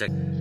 잭.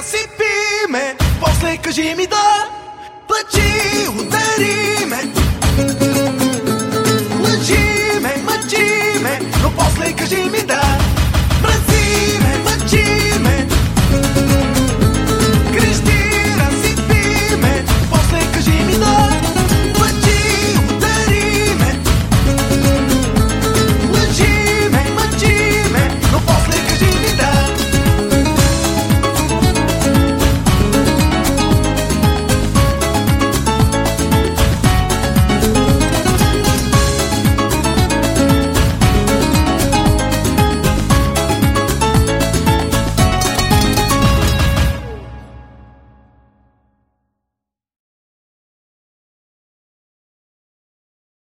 насипи ме, после кажи ми да, плачи, удари ме.